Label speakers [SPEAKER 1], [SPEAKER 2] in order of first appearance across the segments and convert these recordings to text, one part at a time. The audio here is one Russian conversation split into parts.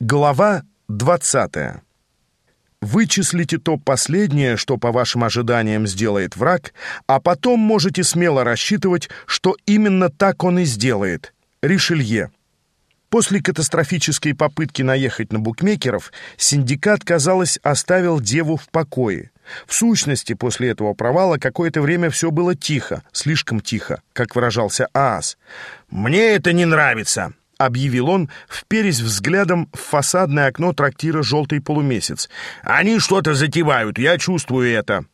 [SPEAKER 1] Глава 20. Вычислите то последнее, что по вашим ожиданиям сделает враг, а потом можете смело рассчитывать, что именно так он и сделает. Ришелье. После катастрофической попытки наехать на букмекеров, синдикат, казалось, оставил деву в покое. В сущности, после этого провала какое-то время все было тихо, слишком тихо, как выражался Аас.
[SPEAKER 2] «Мне это не нравится»,
[SPEAKER 1] объявил он, вперясь взглядом в фасадное окно трактира «Желтый полумесяц».
[SPEAKER 2] «Они что-то затевают, я чувствую это».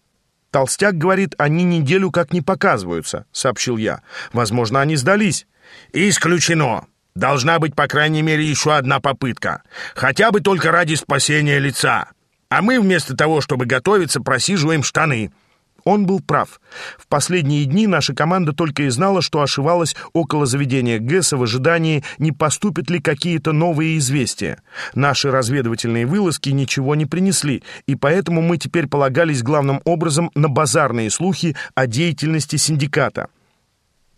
[SPEAKER 1] «Толстяк говорит, они неделю как не показываются», — сообщил я. «Возможно, они сдались».
[SPEAKER 2] «Исключено. Должна быть, по крайней мере, еще одна попытка. Хотя бы только ради спасения лица. А мы вместо того, чтобы готовиться, просиживаем штаны».
[SPEAKER 1] Он был прав. В последние дни наша команда только и знала, что ошивалась около заведения Гесса в ожидании, не поступят ли какие-то новые известия. Наши разведывательные вылазки ничего не принесли, и поэтому мы теперь полагались главным образом на базарные слухи о деятельности синдиката.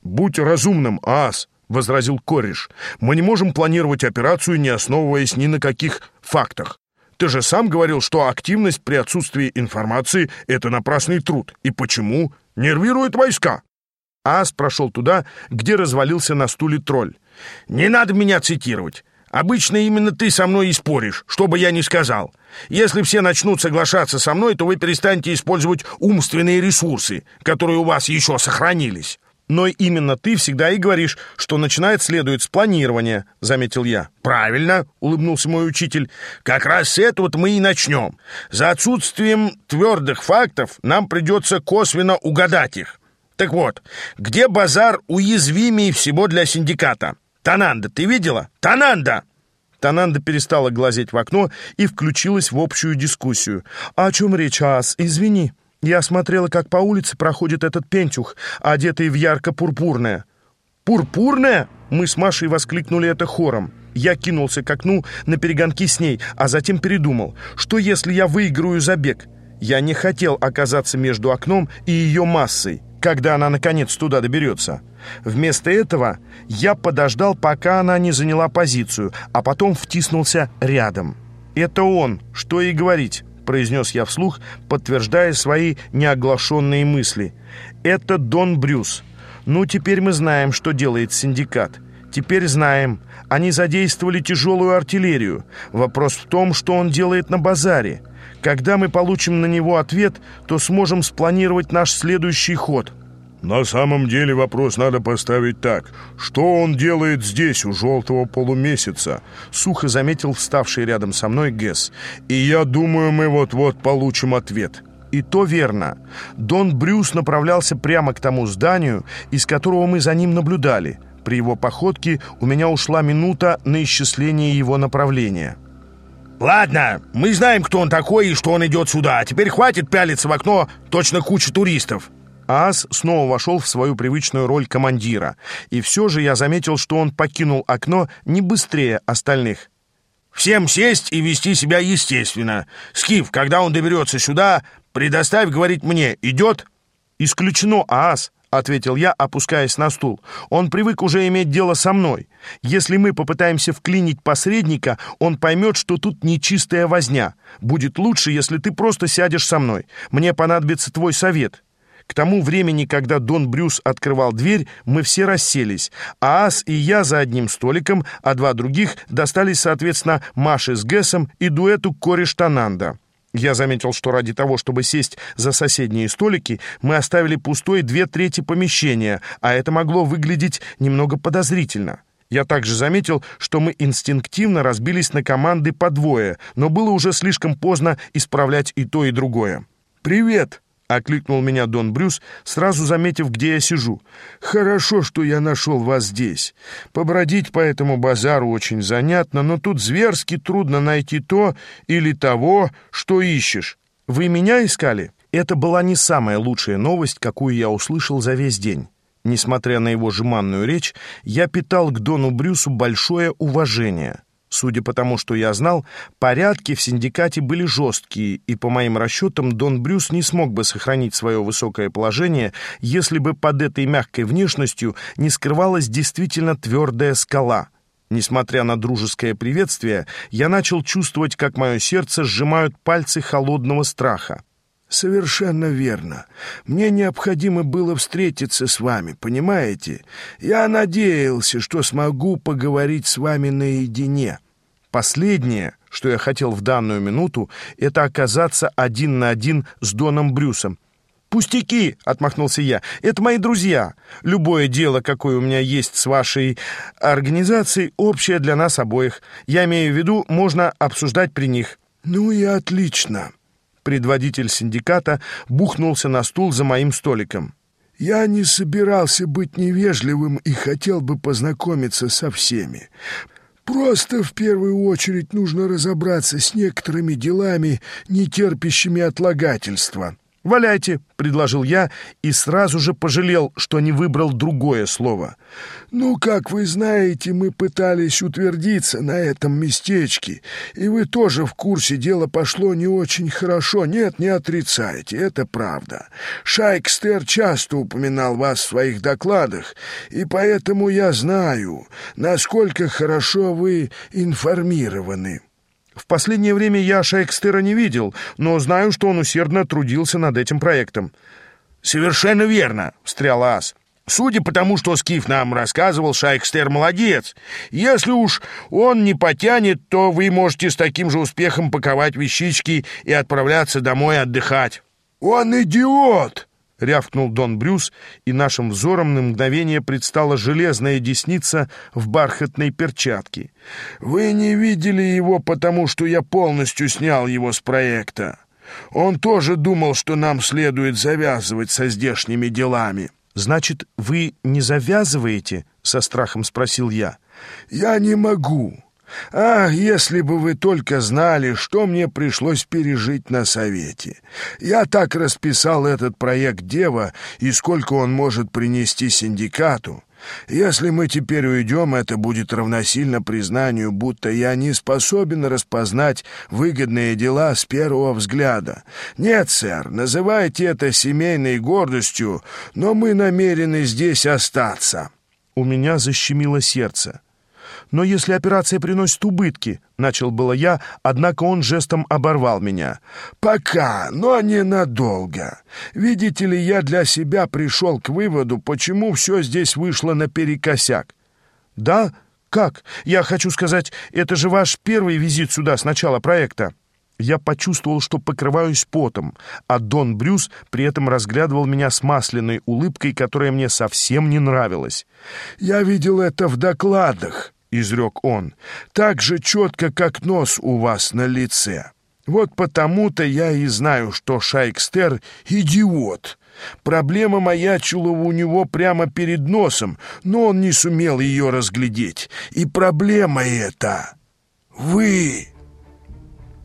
[SPEAKER 3] «Будь разумным, Аас», — возразил Кореш. «Мы не можем планировать операцию, не основываясь ни на каких фактах. Ты же сам говорил, что активность при отсутствии информации — это напрасный труд. И почему? Нервирует войска.
[SPEAKER 1] Ас прошел туда, где развалился на стуле тролль.
[SPEAKER 2] «Не надо меня цитировать. Обычно именно ты со мной и споришь, что бы я ни сказал. Если все начнут соглашаться со мной, то вы перестанете использовать умственные ресурсы, которые у вас еще сохранились.
[SPEAKER 1] Но именно ты всегда и говоришь, что начинать следует с планирования», — заметил я.
[SPEAKER 2] «Правильно», — улыбнулся мой учитель. «Как раз с этого мы и начнем. За отсутствием твердых фактов нам придется косвенно угадать их. Так вот, где базар уязвимее всего для синдиката? Тананда, ты видела? Тананда!»
[SPEAKER 1] Тананда перестала глазеть в окно и включилась в общую дискуссию. «О чем речь, Ас? Извини». Я смотрела, как по улице проходит этот пентюх, одетый в ярко-пурпурное. «Пурпурное?» Мы с Машей воскликнули это хором. Я кинулся к окну на перегонки с ней, а затем передумал, что если я выиграю забег? Я не хотел оказаться между окном и ее массой, когда она наконец туда доберется. Вместо этого я подождал, пока она не заняла позицию, а потом втиснулся рядом. Это он, что и говорить произнес я вслух, подтверждая свои неоглашенные мысли. «Это Дон Брюс. Ну, теперь мы знаем, что делает синдикат. Теперь знаем. Они задействовали тяжелую артиллерию. Вопрос в том, что он делает на базаре. Когда мы получим на него ответ, то сможем спланировать наш следующий ход».
[SPEAKER 3] На самом деле вопрос надо поставить так. Что он делает здесь, у желтого полумесяца?
[SPEAKER 1] Сухо заметил вставший рядом со мной Гесс.
[SPEAKER 3] И я думаю, мы вот-вот получим ответ.
[SPEAKER 1] И то верно. Дон Брюс направлялся прямо к тому зданию, из которого мы за ним наблюдали. При его походке у меня ушла минута на исчисление его направления.
[SPEAKER 2] «Ладно, мы знаем, кто он такой и что он идет сюда. Теперь хватит пялиться в окно, точно куча туристов».
[SPEAKER 1] Аас снова вошел в свою привычную роль командира, и все же я заметил, что он покинул окно не быстрее остальных.
[SPEAKER 2] «Всем сесть и вести себя естественно. Скиф, когда он доберется сюда, предоставь говорить мне. Идет?»
[SPEAKER 1] «Исключено, Аас», — ответил я, опускаясь на стул. «Он привык уже иметь дело со мной. Если мы попытаемся вклинить посредника, он поймет, что тут нечистая возня. Будет лучше, если ты просто сядешь со мной. Мне понадобится твой совет». К тому времени, когда Дон Брюс открывал дверь, мы все расселись. А Ас и я за одним столиком, а два других достались, соответственно, Маше с Гэсом и дуэту Кореш Тананда. Я заметил, что ради того, чтобы сесть за соседние столики, мы оставили пустой две трети помещения, а это могло выглядеть немного подозрительно. Я также заметил, что мы инстинктивно разбились на команды по двое, но было уже слишком поздно исправлять и то, и другое.
[SPEAKER 3] «Привет!»
[SPEAKER 1] — окликнул меня Дон Брюс, сразу заметив, где я сижу.
[SPEAKER 3] «Хорошо, что я нашел вас здесь. Побродить по этому базару очень занятно, но тут зверски трудно найти то или того, что ищешь.
[SPEAKER 1] Вы меня искали?» Это была не самая лучшая новость, какую я услышал за весь день. Несмотря на его жеманную речь, я питал к Дону Брюсу большое уважение — Судя по тому, что я знал, порядки в синдикате были жесткие, и, по моим расчетам, Дон Брюс не смог бы сохранить свое высокое положение, если бы под этой мягкой внешностью не скрывалась действительно твердая скала. Несмотря на дружеское приветствие, я начал чувствовать, как мое сердце сжимают пальцы холодного страха.
[SPEAKER 2] «Совершенно верно. Мне необходимо было встретиться с вами, понимаете? Я надеялся, что смогу поговорить с вами наедине».
[SPEAKER 1] Последнее, что я хотел в данную минуту, это оказаться один на один с Доном Брюсом. «Пустяки!» — отмахнулся я. «Это мои друзья. Любое дело, какое у меня есть с вашей организацией, общее для нас обоих. Я имею в виду, можно обсуждать при них».
[SPEAKER 2] «Ну и отлично!»
[SPEAKER 1] Предводитель синдиката бухнулся на стул за моим столиком.
[SPEAKER 2] «Я не собирался быть невежливым и хотел бы познакомиться со всеми. Просто в первую очередь нужно разобраться с некоторыми делами, не терпящими отлагательства».
[SPEAKER 1] «Валяйте», — предложил я и сразу же пожалел, что не выбрал другое слово.
[SPEAKER 2] «Ну, как вы знаете, мы пытались утвердиться на этом местечке, и вы тоже в курсе, дело пошло не очень хорошо. Нет, не отрицайте, это правда. Шайкстер часто упоминал вас в своих докладах, и поэтому я знаю, насколько хорошо вы информированы».
[SPEAKER 1] В последнее время я Шейкстера не видел, но знаю, что он усердно трудился над этим проектом».
[SPEAKER 3] «Совершенно верно», — встрял Ас. «Судя по тому, что Скиф нам рассказывал, Шайкстер молодец. Если уж он не потянет, то вы можете с таким же успехом паковать вещички и отправляться домой отдыхать».
[SPEAKER 2] «Он идиот!»
[SPEAKER 1] — рявкнул Дон Брюс, и нашим взором на мгновение предстала железная десница в бархатной перчатке.
[SPEAKER 2] «Вы не видели его, потому что я полностью снял его с проекта. Он тоже думал, что нам следует завязывать со здешними делами».
[SPEAKER 1] «Значит, вы не завязываете?» — со страхом спросил я.
[SPEAKER 2] «Я не могу. Ах, если бы вы только знали, что мне пришлось пережить на совете. Я так расписал этот проект «Дева» и сколько он может принести синдикату. Если мы теперь уйдем, это будет равносильно признанию, будто я не способен распознать выгодные дела с первого взгляда. Нет, сэр, называйте это семейной гордостью, но мы намерены здесь остаться».
[SPEAKER 1] У меня защемило сердце. Но если операция приносит убытки, начал было я, однако он жестом оборвал меня.
[SPEAKER 2] Пока, но ненадолго. Видите ли, я для себя пришел к выводу, почему все здесь вышло наперекосяк.
[SPEAKER 1] Да? Как? Я хочу сказать, это же ваш первый визит сюда с начала проекта. Я почувствовал, что покрываюсь потом, а Дон Брюс при этом разглядывал меня с масляной улыбкой, которая мне совсем не нравилась.
[SPEAKER 2] «Я видел это в докладах», — изрек он, — «так же четко, как нос у вас на лице. Вот потому-то я и знаю, что Шайкстер — идиот. Проблема маячила у него прямо перед носом, но он не сумел ее разглядеть. И проблема эта — вы...»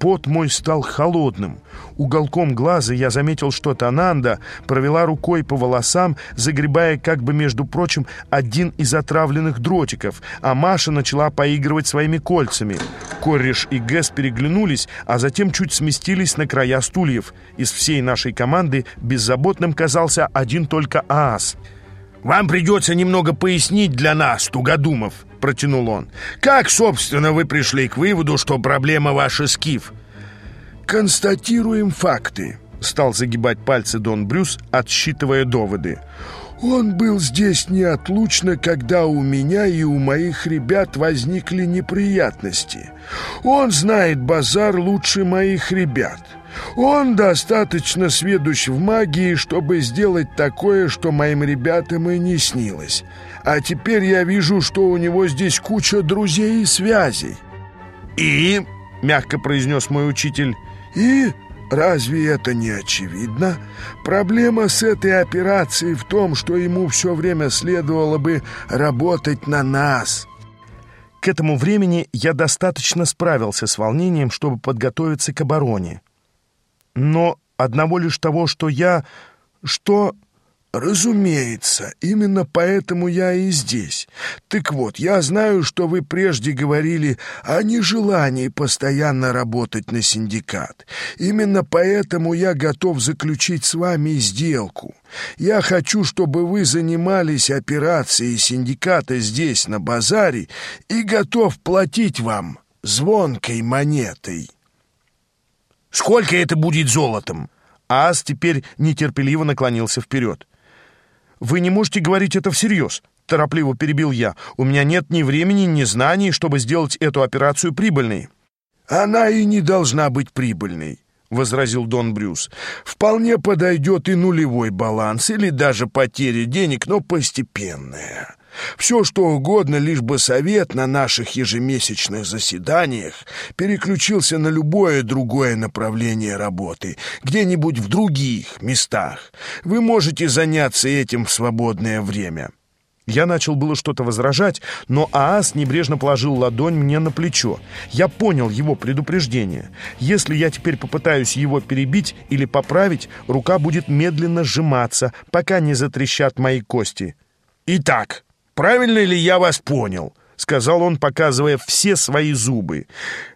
[SPEAKER 1] Пот мой стал холодным. Уголком глаза я заметил, что Тананда провела рукой по волосам, загребая, как бы, между прочим, один из отравленных дротиков, а Маша начала поигрывать своими кольцами. Кореш и Гэс переглянулись, а затем чуть сместились на края стульев. Из всей нашей команды беззаботным казался один только Аас.
[SPEAKER 3] «Вам придется немного пояснить для нас, Тугодумов», — протянул он. «Как, собственно, вы пришли к выводу, что проблема ваша скиф?»
[SPEAKER 2] «Констатируем факты», —
[SPEAKER 1] стал загибать пальцы Дон Брюс, отсчитывая доводы.
[SPEAKER 2] «Он был здесь неотлучно, когда у меня и у моих ребят возникли неприятности. Он знает базар лучше моих ребят». Он достаточно сведущ в магии, чтобы сделать такое, что моим ребятам и не снилось. А теперь я вижу, что у него здесь куча друзей и связей».
[SPEAKER 1] «И?» — мягко произнес мой учитель.
[SPEAKER 2] «И?» Разве это не очевидно? Проблема с этой операцией в том, что ему все время следовало бы работать на нас.
[SPEAKER 1] К этому времени я достаточно справился с волнением, чтобы подготовиться к обороне. Но одного лишь того, что я... Что... «Разумеется, именно поэтому я и здесь. Так вот, я знаю, что вы прежде говорили о нежелании постоянно работать на синдикат. Именно поэтому я готов заключить с вами сделку. Я хочу, чтобы вы занимались операцией синдиката здесь, на базаре, и готов платить вам звонкой монетой».
[SPEAKER 2] «Сколько это будет золотом?»
[SPEAKER 3] Аас теперь нетерпеливо наклонился вперед. «Вы не можете говорить это всерьез», — торопливо перебил я. «У меня нет ни времени, ни знаний, чтобы сделать эту операцию прибыльной».
[SPEAKER 1] «Она и не должна быть прибыльной», — возразил Дон Брюс. «Вполне подойдет и нулевой баланс, или даже потеря денег, но постепенная. Все, что угодно, лишь бы совет на наших ежемесячных заседаниях переключился на любое другое направление работы, где-нибудь в других местах. Вы можете заняться этим в свободное время».
[SPEAKER 3] Я начал было что-то возражать, но Аас небрежно положил ладонь мне на плечо. Я понял его предупреждение. Если я теперь попытаюсь его перебить или поправить, рука будет медленно сжиматься, пока не затрещат мои кости.
[SPEAKER 2] «Итак», правильно ли я вас понял?» — сказал он, показывая все свои зубы.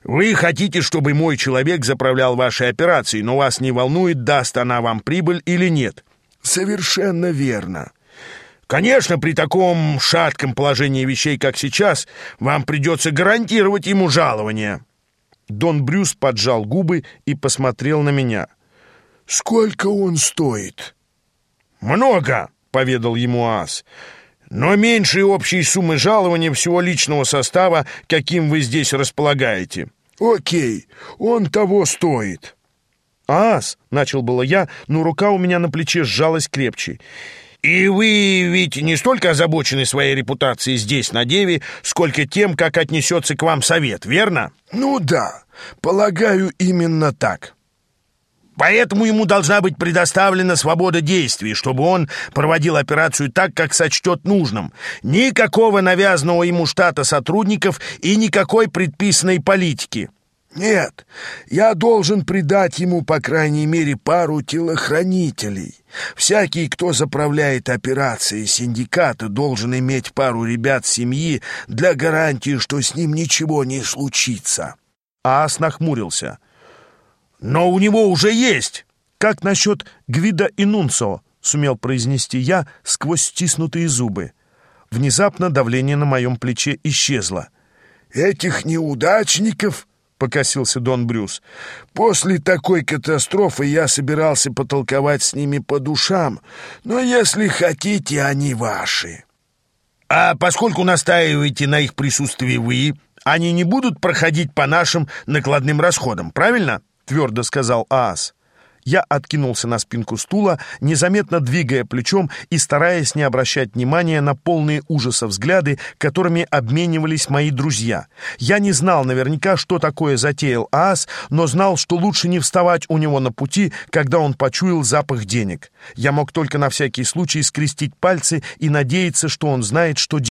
[SPEAKER 2] «Вы хотите, чтобы мой человек заправлял вашей операцией, но вас не волнует, даст она вам прибыль или нет?»
[SPEAKER 1] «Совершенно верно».
[SPEAKER 2] «Конечно, при таком шатком положении вещей, как сейчас, вам придется гарантировать ему жалование».
[SPEAKER 3] Дон Брюс поджал губы и посмотрел на меня.
[SPEAKER 1] «Сколько он стоит?»
[SPEAKER 2] «Много», — поведал ему Ас но меньше общей суммы жалования всего личного состава, каким вы здесь располагаете».
[SPEAKER 1] «Окей, он того стоит».
[SPEAKER 3] «Ас», — начал было я, но рука у меня на плече сжалась крепче.
[SPEAKER 2] «И вы ведь не столько озабочены своей репутацией здесь, на Деве, сколько тем, как отнесется к вам совет, верно?»
[SPEAKER 1] «Ну да, полагаю, именно так».
[SPEAKER 2] Поэтому ему должна быть предоставлена свобода действий, чтобы он проводил операцию так, как сочтет нужным. Никакого навязанного ему штата сотрудников и никакой предписанной политики.
[SPEAKER 1] Нет, я должен придать ему, по крайней мере, пару телохранителей. Всякий, кто заправляет операцией синдиката, должен иметь пару ребят семьи для гарантии, что с ним ничего не случится.
[SPEAKER 3] Ас нахмурился —
[SPEAKER 2] но у него уже есть.
[SPEAKER 3] Как насчет Гвида и Нунцо? Сумел произнести я сквозь стиснутые зубы. Внезапно давление на моем плече исчезло.
[SPEAKER 1] «Этих неудачников?» — покосился Дон Брюс. «После такой катастрофы я собирался потолковать с ними по душам, но если хотите, они ваши».
[SPEAKER 2] «А поскольку настаиваете на их присутствии вы, они не будут проходить по нашим накладным расходам, правильно?»
[SPEAKER 3] Твердо сказал Аас. Я откинулся на спинку стула, незаметно двигая плечом и стараясь не обращать внимания на полные ужаса взгляды, которыми обменивались мои друзья. Я не знал наверняка, что такое затеял Аас, но знал, что лучше не вставать у него на пути, когда он почуял запах денег. Я мог только на всякий случай скрестить пальцы и надеяться, что он знает, что